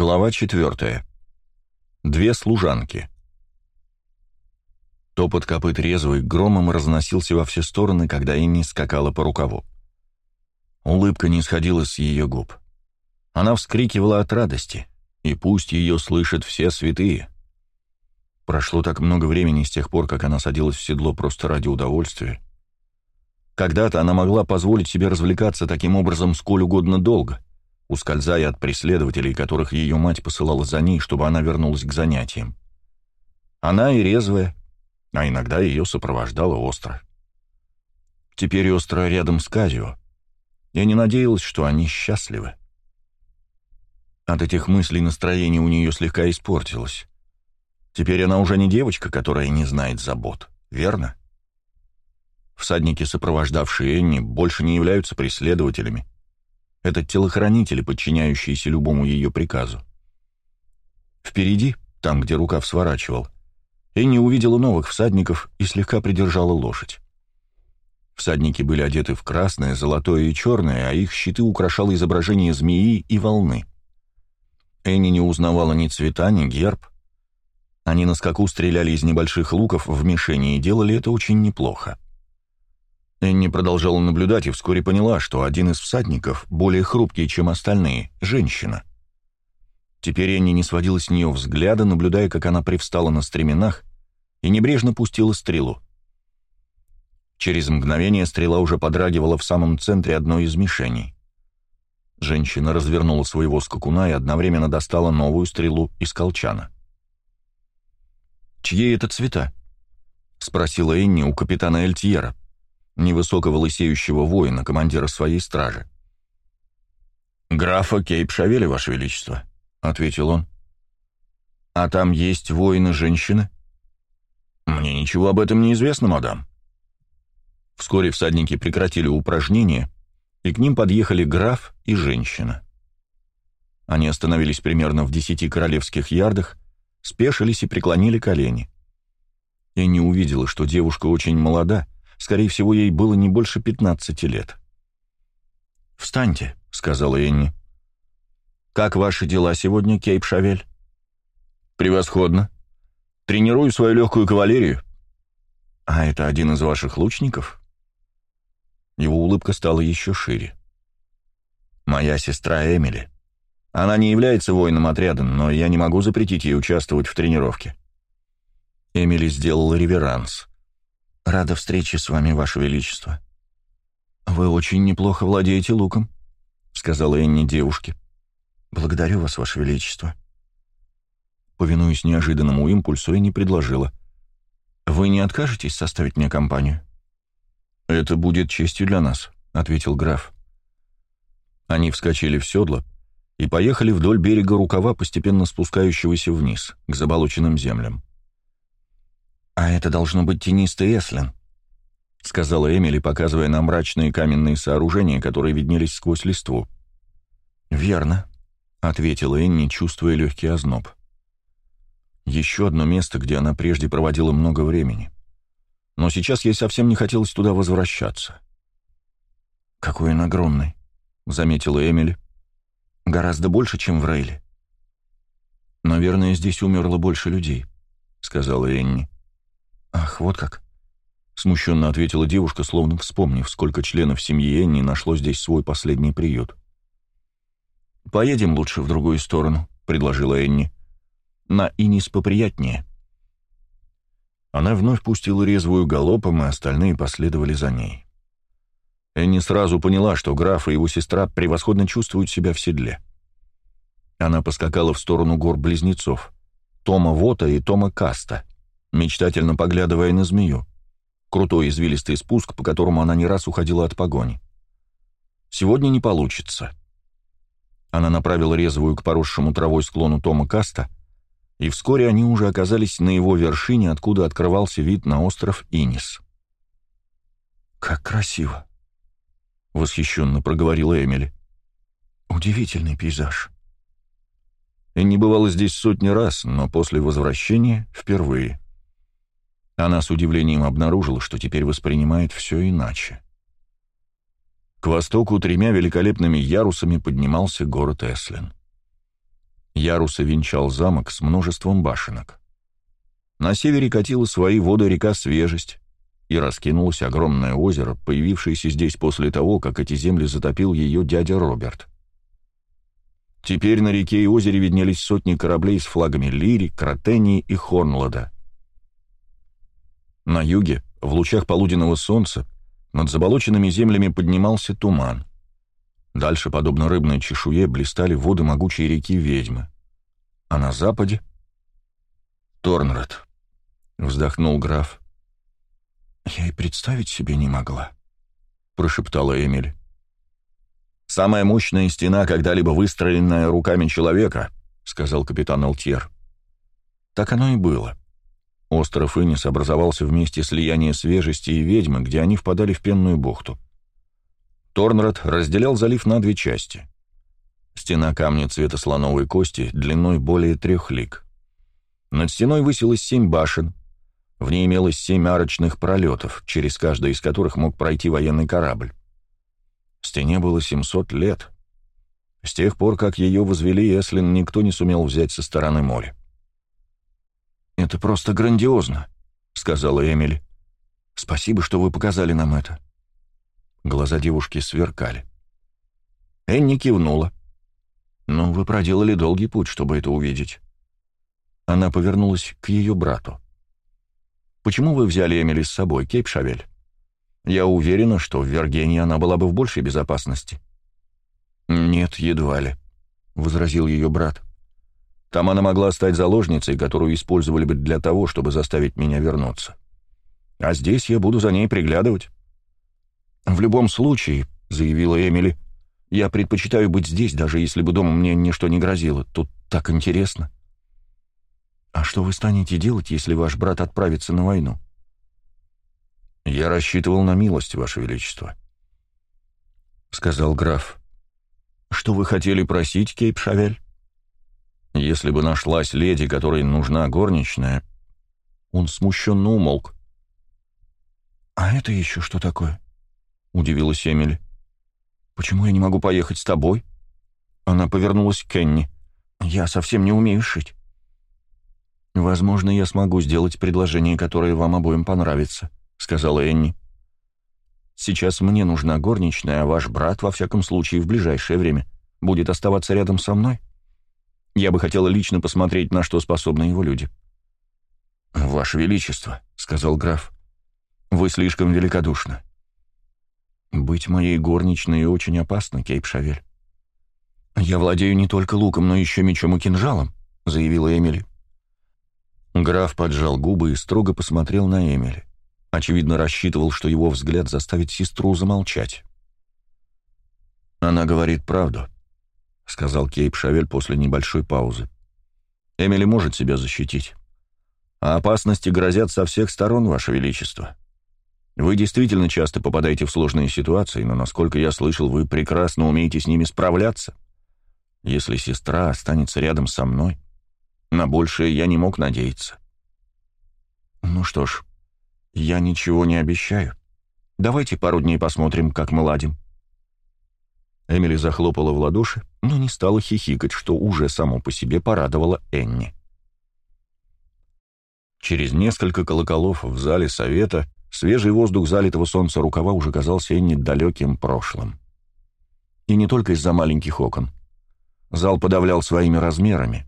Глава четвертая. Две служанки. Топот копыт резвый громом разносился во все стороны, когда Энни скакала по рукаву. Улыбка не сходила с ее губ. Она вскрикивала от радости, и пусть ее слышат все святые. Прошло так много времени с тех пор, как она садилась в седло просто ради удовольствия. Когда-то она могла позволить себе развлекаться таким образом сколь угодно долго — ускользая от преследователей, которых ее мать посылала за ней, чтобы она вернулась к занятиям. Она и резвая, а иногда ее сопровождала Остро. Теперь Остро рядом с Казио. Я не надеялась, что они счастливы. От этих мыслей настроение у нее слегка испортилось. Теперь она уже не девочка, которая не знает забот, верно? Всадники, сопровождавшие Энни, больше не являются преследователями. Это телохранители, подчиняющиеся любому ее приказу. Впереди, там, где рукав сворачивал, Энни увидела новых всадников и слегка придержала лошадь. Всадники были одеты в красное, золотое и черное, а их щиты украшало изображение змеи и волны. Энни не узнавала ни цвета, ни герб. Они на скаку стреляли из небольших луков в мишени и делали это очень неплохо. Энни продолжала наблюдать и вскоре поняла, что один из всадников, более хрупкий, чем остальные, — женщина. Теперь Энни не сводила с нее взгляда, наблюдая, как она привстала на стременах и небрежно пустила стрелу. Через мгновение стрела уже подрагивала в самом центре одной из мишеней. Женщина развернула своего скакуна и одновременно достала новую стрелу из колчана. «Чьи это цвета?» — спросила Энни у капитана Эльтьера невысокого лысеющего воина, командира своей стражи. «Графа Кейп Шавели, Ваше Величество», — ответил он. «А там есть воины-женщины?» «Мне ничего об этом не известно, мадам». Вскоре всадники прекратили упражнения, и к ним подъехали граф и женщина. Они остановились примерно в десяти королевских ярдах, спешились и преклонили колени. Я не увидела, что девушка очень молода — Скорее всего, ей было не больше пятнадцати лет. «Встаньте», — сказала Энни. «Как ваши дела сегодня, Кейп Шавель?» «Превосходно. Тренирую свою легкую кавалерию». «А это один из ваших лучников?» Его улыбка стала еще шире. «Моя сестра Эмили. Она не является воином отряда, но я не могу запретить ей участвовать в тренировке». Эмили сделала реверанс. «Рада встрече с вами, Ваше Величество». «Вы очень неплохо владеете луком», — сказала Энни девушке. «Благодарю вас, Ваше Величество». Повинуясь неожиданному импульсу, Энни предложила. «Вы не откажетесь составить мне компанию?» «Это будет честью для нас», — ответил граф. Они вскочили в седло и поехали вдоль берега рукава, постепенно спускающегося вниз, к заболоченным землям. «А это должно быть тенистый Эслин», — сказала Эмили, показывая на мрачные каменные сооружения, которые виднелись сквозь листву. «Верно», — ответила Энни, чувствуя легкий озноб. Еще одно место, где она прежде проводила много времени. Но сейчас ей совсем не хотелось туда возвращаться. «Какой он огромный», — заметила Эмили. «Гораздо больше, чем в Рейле». «Наверное, здесь умерло больше людей», — сказала Энни. «Ах, вот как!» — смущенно ответила девушка, словно вспомнив, сколько членов семьи Энни нашло здесь свой последний приют. «Поедем лучше в другую сторону», — предложила Энни. «На Инис поприятнее». Она вновь пустила резвую галопом, и остальные последовали за ней. Энни сразу поняла, что граф и его сестра превосходно чувствуют себя в седле. Она поскакала в сторону гор-близнецов, Тома Вота и Тома Каста — мечтательно поглядывая на змею. Крутой извилистый спуск, по которому она не раз уходила от погони. Сегодня не получится. Она направила резвую к поросшему травой склону Тома Каста, и вскоре они уже оказались на его вершине, откуда открывался вид на остров Инис. «Как красиво!» — восхищенно проговорила Эмили. «Удивительный пейзаж». И не бывало здесь сотни раз, но после возвращения — впервые. Она с удивлением обнаружила, что теперь воспринимает все иначе. К востоку тремя великолепными ярусами поднимался город Эслин. Яруса венчал замок с множеством башенок. На севере катила свои воды река Свежесть, и раскинулось огромное озеро, появившееся здесь после того, как эти земли затопил ее дядя Роберт. Теперь на реке и озере виднелись сотни кораблей с флагами Лири, Кротении и Хорнлада. На юге, в лучах полуденного солнца, над заболоченными землями поднимался туман. Дальше, подобно рыбной чешуе, блистали воды могучей реки Ведьмы. А на западе — Торнред, — вздохнул граф. «Я и представить себе не могла», — прошептала Эмиль. «Самая мощная стена, когда-либо выстроенная руками человека», — сказал капитан Алтьер. Так оно и было. Остров Инис образовался в месте слияния свежести и ведьмы, где они впадали в пенную бухту. Торнрад разделял залив на две части. Стена камня цвета слоновой кости длиной более трех лиг. Над стеной высилось семь башен, в ней имелось семь арочных пролетов, через каждый из которых мог пройти военный корабль. Стене было 700 лет. С тех пор, как ее возвели, Эслин никто не сумел взять со стороны моря. «Это просто грандиозно», — сказала Эмили. «Спасибо, что вы показали нам это». Глаза девушки сверкали. Энни кивнула. «Ну, вы проделали долгий путь, чтобы это увидеть». Она повернулась к ее брату. Почему вы взяли Эмили с собой, Кейп Шавель? Я уверена, что в Вергении она была бы в большей безопасности». «Нет, едва ли», — возразил ее брат. «Там она могла стать заложницей, которую использовали бы для того, чтобы заставить меня вернуться. А здесь я буду за ней приглядывать». «В любом случае», — заявила Эмили, — «я предпочитаю быть здесь, даже если бы дома мне ничто не грозило. Тут так интересно». «А что вы станете делать, если ваш брат отправится на войну?» «Я рассчитывал на милость, Ваше Величество», — сказал граф. «Что вы хотели просить, Кейп Шавель?» «Если бы нашлась леди, которой нужна горничная...» Он смущенно умолк. «А это еще что такое?» — удивилась Эмили. «Почему я не могу поехать с тобой?» Она повернулась к Кенни. «Я совсем не умею шить». «Возможно, я смогу сделать предложение, которое вам обоим понравится», — сказала Энни. «Сейчас мне нужна горничная, а ваш брат, во всяком случае, в ближайшее время будет оставаться рядом со мной. Я бы хотела лично посмотреть, на что способны его люди». «Ваше Величество», — сказал граф, — «вы слишком великодушны». «Быть моей горничной очень опасно, Кейп Шавель». «Я владею не только луком, но еще мечом и кинжалом», — заявила Эмили. Граф поджал губы и строго посмотрел на Эмили. Очевидно, рассчитывал, что его взгляд заставит сестру замолчать. «Она говорит правду», — сказал Кейп Шавель после небольшой паузы. «Эмили может себя защитить. А опасности грозят со всех сторон, Ваше Величество. Вы действительно часто попадаете в сложные ситуации, но, насколько я слышал, вы прекрасно умеете с ними справляться. Если сестра останется рядом со мной...» На большее я не мог надеяться. Ну что ж, я ничего не обещаю. Давайте пару дней посмотрим, как мы ладим. Эмили захлопала в ладоши, но не стала хихикать, что уже само по себе порадовало Энни. Через несколько колоколов в зале совета свежий воздух залитого солнца рукава уже казался Энни далеким прошлым. И не только из-за маленьких окон. Зал подавлял своими размерами.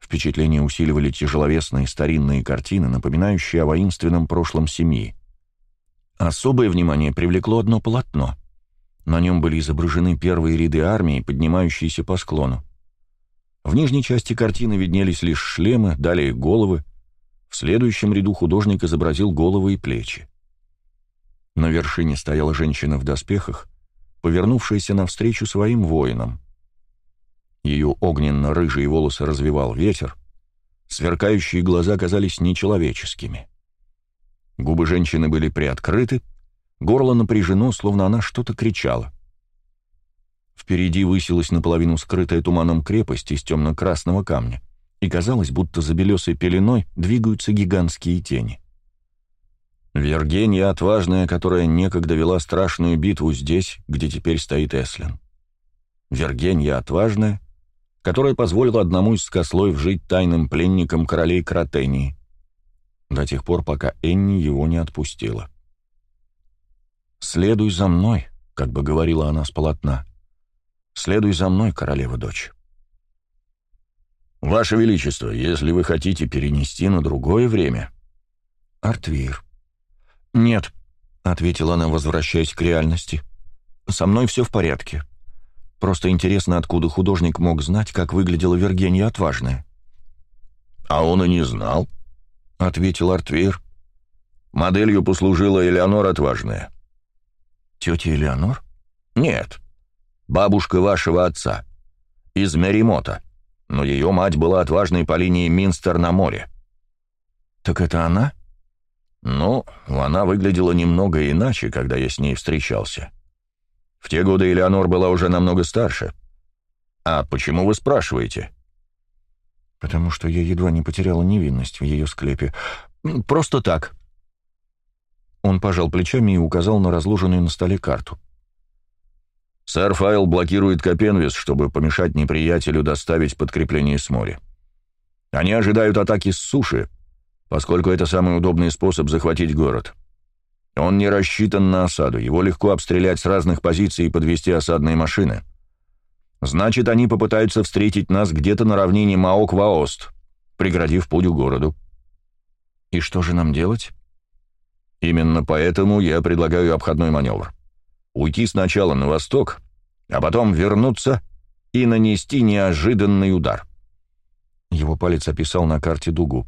Впечатление усиливали тяжеловесные старинные картины, напоминающие о воинственном прошлом семьи. Особое внимание привлекло одно полотно. На нем были изображены первые ряды армии, поднимающиеся по склону. В нижней части картины виднелись лишь шлемы, далее головы. В следующем ряду художник изобразил головы и плечи. На вершине стояла женщина в доспехах, повернувшаяся навстречу своим воинам. Ее огненно-рыжие волосы развивал ветер, сверкающие глаза казались нечеловеческими. Губы женщины были приоткрыты, горло напряжено, словно она что-то кричала. Впереди высилась наполовину скрытая туманом крепость из темно-красного камня, и казалось, будто за белесой пеленой двигаются гигантские тени. Вергения отважная, которая некогда вела страшную битву здесь, где теперь стоит Эслин. Вергения отважная, которая позволила одному из скослоев жить тайным пленником королей Кротении, до тех пор, пока Энни его не отпустила. «Следуй за мной», — как бы говорила она с полотна. «Следуй за мной, королева-дочь». «Ваше Величество, если вы хотите перенести на другое время...» «Артвир». «Нет», — ответила она, возвращаясь к реальности. «Со мной все в порядке. Просто интересно, откуда художник мог знать, как выглядела Вергения Отважная». «А он и не знал», — ответил Артвир. «Моделью послужила Элеонор Отважная». «Тетя Элеонор?» «Нет. Бабушка вашего отца. Из Меримота. Но ее мать была отважной по линии Минстер на море». «Так это она?» «Ну, она выглядела немного иначе, когда я с ней встречался. В те годы Элеонор была уже намного старше. А почему вы спрашиваете?» «Потому что я едва не потеряла невинность в ее склепе. Просто так». Он пожал плечами и указал на разложенную на столе карту. «Сэр Файл блокирует Копенвис, чтобы помешать неприятелю доставить подкрепление с моря. Они ожидают атаки с суши, поскольку это самый удобный способ захватить город. Он не рассчитан на осаду, его легко обстрелять с разных позиций и подвести осадные машины. Значит, они попытаются встретить нас где-то на равнине Маок-Ваост, преградив путь к городу. И что же нам делать? Именно поэтому я предлагаю обходной маневр. Уйти сначала на восток, а потом вернуться и нанести неожиданный удар. Его палец описал на карте дугу.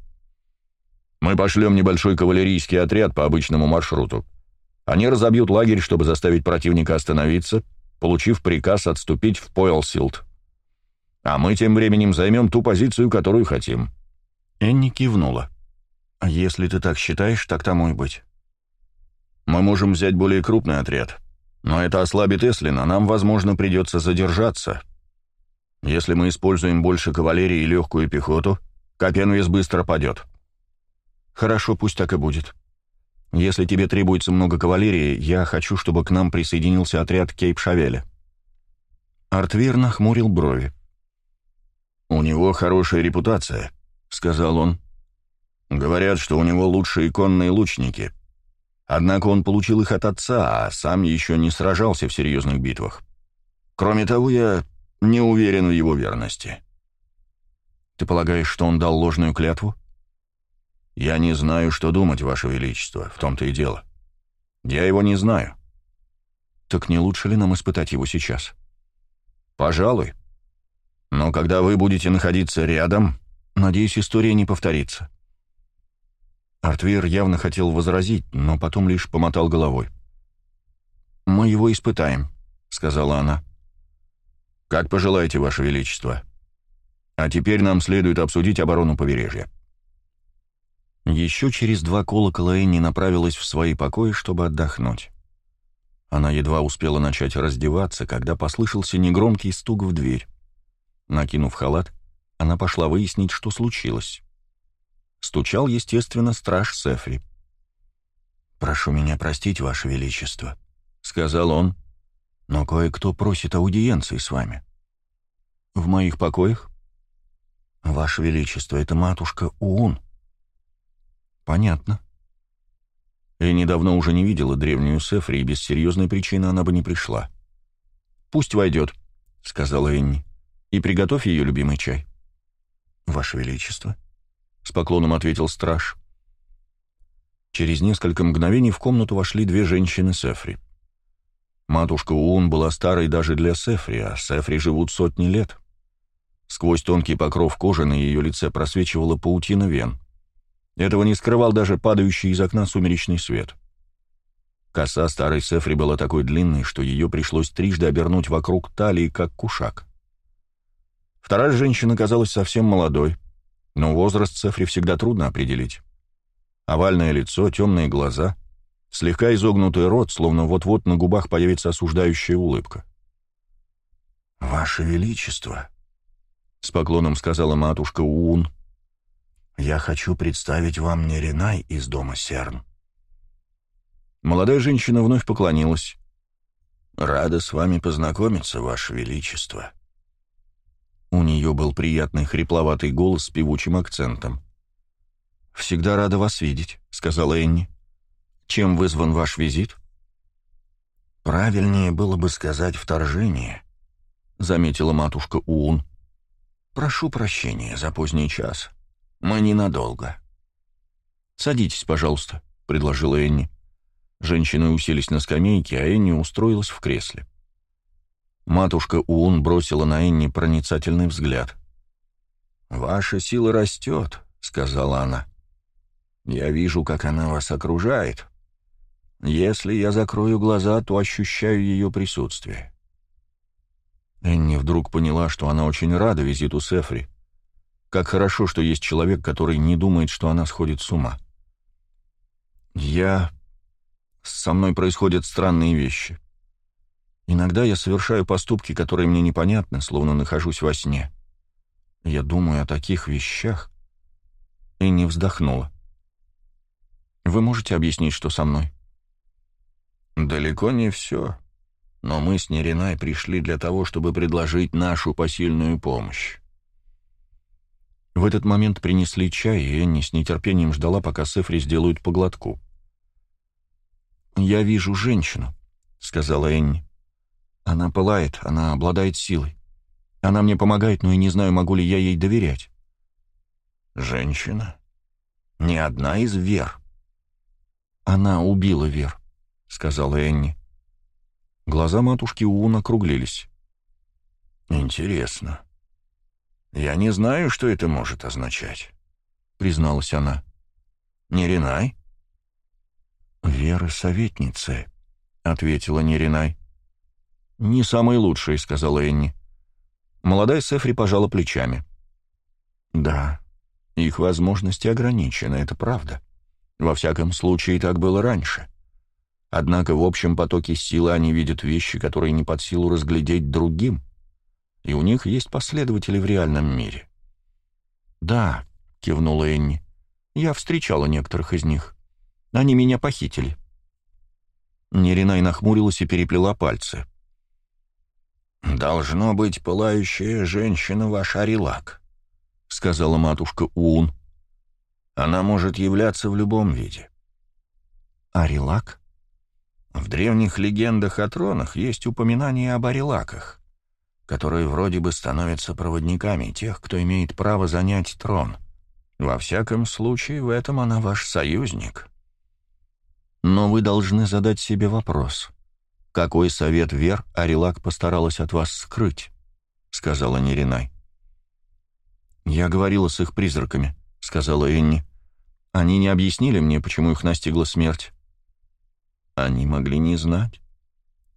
Мы пошлем небольшой кавалерийский отряд по обычному маршруту. Они разобьют лагерь, чтобы заставить противника остановиться, получив приказ отступить в Пойлсилд. А мы тем временем займем ту позицию, которую хотим». Энни кивнула. «А если ты так считаешь, так тому и быть». «Мы можем взять более крупный отряд, но это ослабит Эслина, нам, возможно, придется задержаться. Если мы используем больше кавалерии и легкую пехоту, Копенвес быстро падет». «Хорошо, пусть так и будет. Если тебе требуется много кавалерии, я хочу, чтобы к нам присоединился отряд Кейп-Шавеля». Артвир нахмурил брови. «У него хорошая репутация», — сказал он. «Говорят, что у него лучшие конные лучники. Однако он получил их от отца, а сам еще не сражался в серьезных битвах. Кроме того, я не уверен в его верности». «Ты полагаешь, что он дал ложную клятву?» «Я не знаю, что думать, Ваше Величество, в том-то и дело. Я его не знаю». «Так не лучше ли нам испытать его сейчас?» «Пожалуй. Но когда вы будете находиться рядом, надеюсь, история не повторится». Артвир явно хотел возразить, но потом лишь помотал головой. «Мы его испытаем», — сказала она. «Как пожелаете, Ваше Величество. А теперь нам следует обсудить оборону побережья». Еще через два колокола Энни направилась в свои покои, чтобы отдохнуть. Она едва успела начать раздеваться, когда послышался негромкий стук в дверь. Накинув халат, она пошла выяснить, что случилось. Стучал, естественно, страж Сефри. «Прошу меня простить, Ваше Величество», — сказал он, — «но кое-кто просит аудиенции с вами». «В моих покоях?» «Ваше Величество, это матушка Уун», «Понятно». Я недавно уже не видела древнюю Сефри, и без серьезной причины она бы не пришла. «Пусть войдет», — сказала Энни, — «и приготовь ее любимый чай». «Ваше Величество», — с поклоном ответил страж. Через несколько мгновений в комнату вошли две женщины Сефри. Матушка Уун была старой даже для Сефри, а Сефри живут сотни лет. Сквозь тонкий покров кожи на ее лице просвечивала паутина вен. Этого не скрывал даже падающий из окна сумеречный свет. Коса старой Сефри была такой длинной, что ее пришлось трижды обернуть вокруг талии, как кушак. Вторая женщина казалась совсем молодой, но возраст Сефри всегда трудно определить. Овальное лицо, темные глаза, слегка изогнутый рот, словно вот-вот на губах появится осуждающая улыбка. «Ваше Величество», — с поклоном сказала матушка Уун, — я хочу представить вам Неринай из дома Серн». Молодая женщина вновь поклонилась. «Рада с вами познакомиться, Ваше Величество». У нее был приятный хрипловатый голос с певучим акцентом. «Всегда рада вас видеть», — сказала Энни. «Чем вызван ваш визит?» «Правильнее было бы сказать вторжение», — заметила матушка Уун. «Прошу прощения за поздний час. Мы ненадолго». «Садитесь, пожалуйста», — предложила Энни. Женщины уселись на скамейке, а Энни устроилась в кресле. Матушка Уун бросила на Энни проницательный взгляд. «Ваша сила растет», — сказала она. «Я вижу, как она вас окружает. Если я закрою глаза, то ощущаю ее присутствие». Энни вдруг поняла, что она очень рада визиту Сефри. Как хорошо, что есть человек, который не думает, что она сходит с ума. «Я... Со мной происходят странные вещи. Иногда я совершаю поступки, которые мне непонятны, словно нахожусь во сне. Я думаю о таких вещах». Энни вздохнула. «Вы можете объяснить, что со мной?» «Далеко не все. Но мы с Неринай пришли для того, чтобы предложить нашу посильную помощь». В этот момент принесли чай, и Энни с нетерпением ждала, пока Сефри сделают поглотку. «Я вижу женщину», — сказала Энни. «Она пылает, она обладает силой. Она мне помогает, но и не знаю, могу ли я ей доверять». «Женщина? Не одна из Вер?» «Она убила Вер», — сказала Энни. Глаза матушки Уун округлились. «Интересно. Я не знаю, что это может означать», — призналась она. «Не «Вера советницы», — ответила Неринай. «Не самые лучшие», — сказала Энни. Молодая Сефри пожала плечами. «Да, их возможности ограничены, это правда. Во всяком случае, так было раньше. Однако в общем потоке силы они видят вещи, которые не под силу разглядеть другим, и у них есть последователи в реальном мире». «Да», — кивнула Энни, — «я встречала некоторых из них. Они меня похитили». Неринай нахмурилась и переплела пальцы. «Должно быть пылающая женщина ваш Арилак», — сказала матушка Уун. «Она может являться в любом виде». «Арилак?» В древних легендах о тронах есть упоминание об Арилаках, которые вроде бы становятся проводниками тех, кто имеет право занять трон. Во всяком случае, в этом она ваш союзник». «Но вы должны задать себе вопрос», «Какой совет Вер Арилак постаралась от вас скрыть?» — сказала Неринай. «Я говорила с их призраками», — сказала Энни. «Они не объяснили мне, почему их настигла смерть». «Они могли не знать.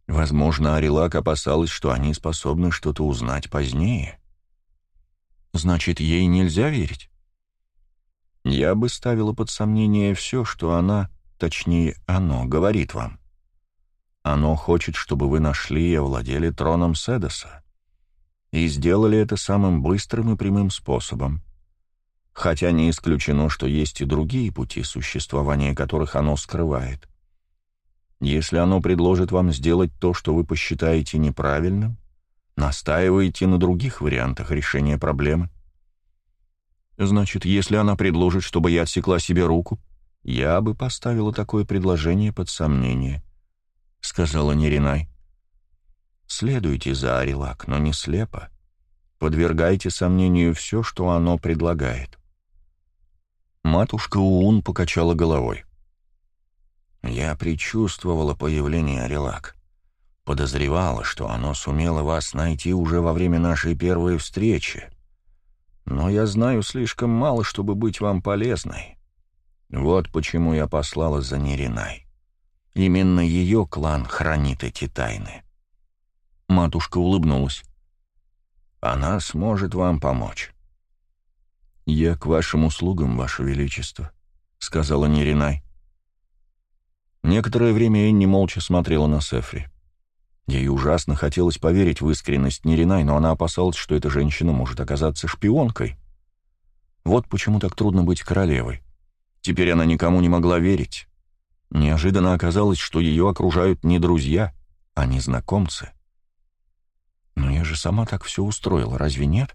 Возможно, Арилак опасалась, что они способны что-то узнать позднее». «Значит, ей нельзя верить?» «Я бы ставила под сомнение все, что она, точнее, оно, говорит вам». Оно хочет, чтобы вы нашли и овладели троном Седоса. И сделали это самым быстрым и прямым способом. Хотя не исключено, что есть и другие пути существования, которых оно скрывает. Если оно предложит вам сделать то, что вы посчитаете неправильным, настаиваете на других вариантах решения проблемы. Значит, если она предложит, чтобы я отсекла себе руку, я бы поставила такое предложение под сомнение сказала Неринай. «Следуйте за Арилак, но не слепо. Подвергайте сомнению все, что оно предлагает». Матушка Уун покачала головой. «Я предчувствовала появление Арилак. Подозревала, что оно сумело вас найти уже во время нашей первой встречи. Но я знаю слишком мало, чтобы быть вам полезной. Вот почему я послала за Неринай. Именно ее клан хранит эти тайны. Матушка улыбнулась. Она сможет вам помочь. «Я к вашим услугам, ваше величество», — сказала Неринай. Некоторое время Энни молча смотрела на Сефри. Ей ужасно хотелось поверить в искренность Неринай, но она опасалась, что эта женщина может оказаться шпионкой. Вот почему так трудно быть королевой. Теперь она никому не могла верить. Неожиданно оказалось, что ее окружают не друзья, а незнакомцы. «Но я же сама так все устроила, разве нет?»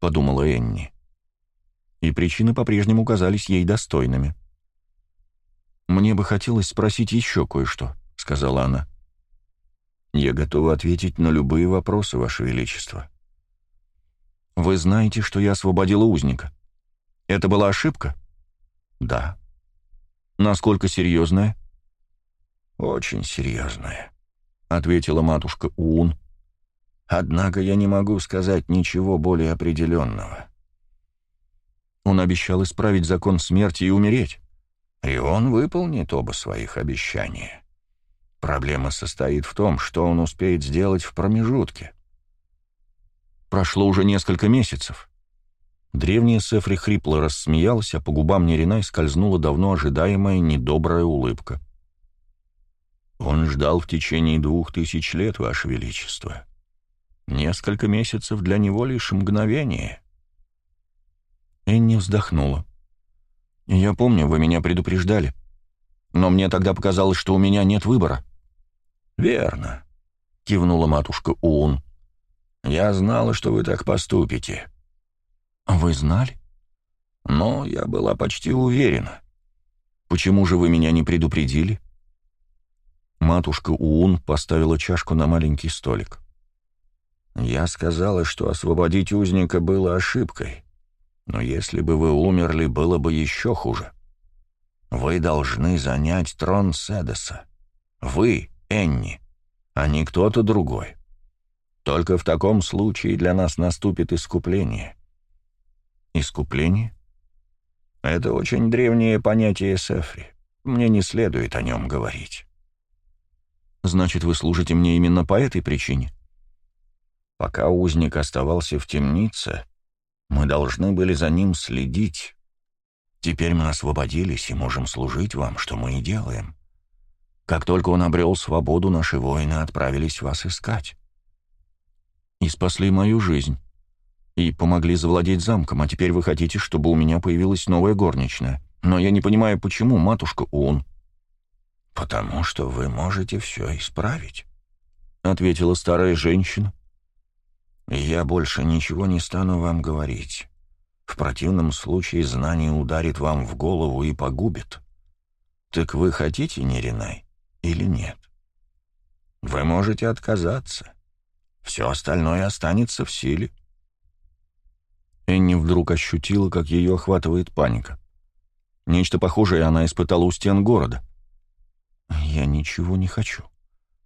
подумала Энни. И причины по-прежнему казались ей достойными. «Мне бы хотелось спросить еще кое-что», — сказала она. «Я готова ответить на любые вопросы, Ваше Величество». «Вы знаете, что я освободила узника. Это была ошибка?» «Да». «Насколько серьезная?» «Очень серьезная», — ответила матушка Уун. «Однако я не могу сказать ничего более определенного». Он обещал исправить закон смерти и умереть. И он выполнит оба своих обещания. Проблема состоит в том, что он успеет сделать в промежутке. Прошло уже несколько месяцев. Древняя Сефри хрипло рассмеялась, а по губам Неринай скользнула давно ожидаемая недобрая улыбка. «Он ждал в течение двух тысяч лет, Ваше Величество. Несколько месяцев для него лишь мгновение». Энни вздохнула. «Я помню, вы меня предупреждали. Но мне тогда показалось, что у меня нет выбора». «Верно», — кивнула матушка Уун. «Я знала, что вы так поступите». «Вы знали?» «Но я была почти уверена». «Почему же вы меня не предупредили?» Матушка Уун поставила чашку на маленький столик. «Я сказала, что освободить узника было ошибкой. Но если бы вы умерли, было бы еще хуже. Вы должны занять трон Седеса. Вы, Энни, а не кто-то другой. Только в таком случае для нас наступит искупление. Искупление? Это очень древнее понятие Сефри. Мне не следует о нем говорить. Значит, вы служите мне именно по этой причине? Пока узник оставался в темнице, мы должны были за ним следить. Теперь мы освободились и можем служить вам, что мы и делаем. Как только он обрел свободу, наши воины отправились вас искать. И спасли мою жизнь и помогли завладеть замком, а теперь вы хотите, чтобы у меня появилась новая горничная. Но я не понимаю, почему, матушка Ун». «Потому что вы можете все исправить», — ответила старая женщина. «Я больше ничего не стану вам говорить. В противном случае знание ударит вам в голову и погубит. Так вы хотите, Неринай, или нет? Вы можете отказаться. Все остальное останется в силе». Энни вдруг ощутила, как ее охватывает паника. Нечто похожее она испытала у стен города. «Я ничего не хочу.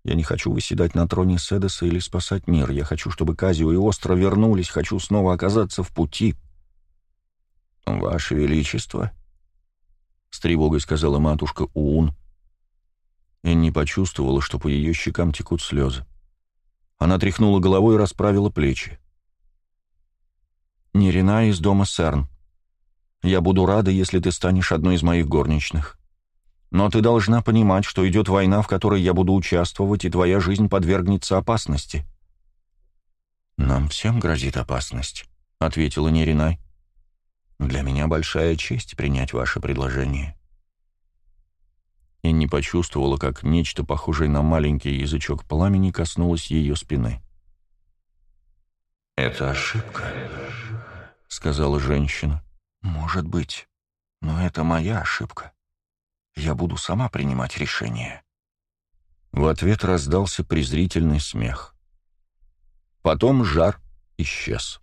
Я не хочу выседать на троне Седеса или спасать мир. Я хочу, чтобы Казио и Остро вернулись. Хочу снова оказаться в пути». «Ваше Величество», — с тревогой сказала матушка Уун. Энни почувствовала, что по ее щекам текут слезы. Она тряхнула головой и расправила плечи. Нерина из дома Серн. Я буду рада, если ты станешь одной из моих горничных. Но ты должна понимать, что идет война, в которой я буду участвовать, и твоя жизнь подвергнется опасности». «Нам всем грозит опасность», — ответила Неринай. «Для меня большая честь принять ваше предложение». И не почувствовала, как нечто похожее на маленький язычок пламени коснулось ее спины. «Это ошибка», — сказала женщина. «Может быть. Но это моя ошибка. Я буду сама принимать решение». В ответ раздался презрительный смех. Потом жар исчез.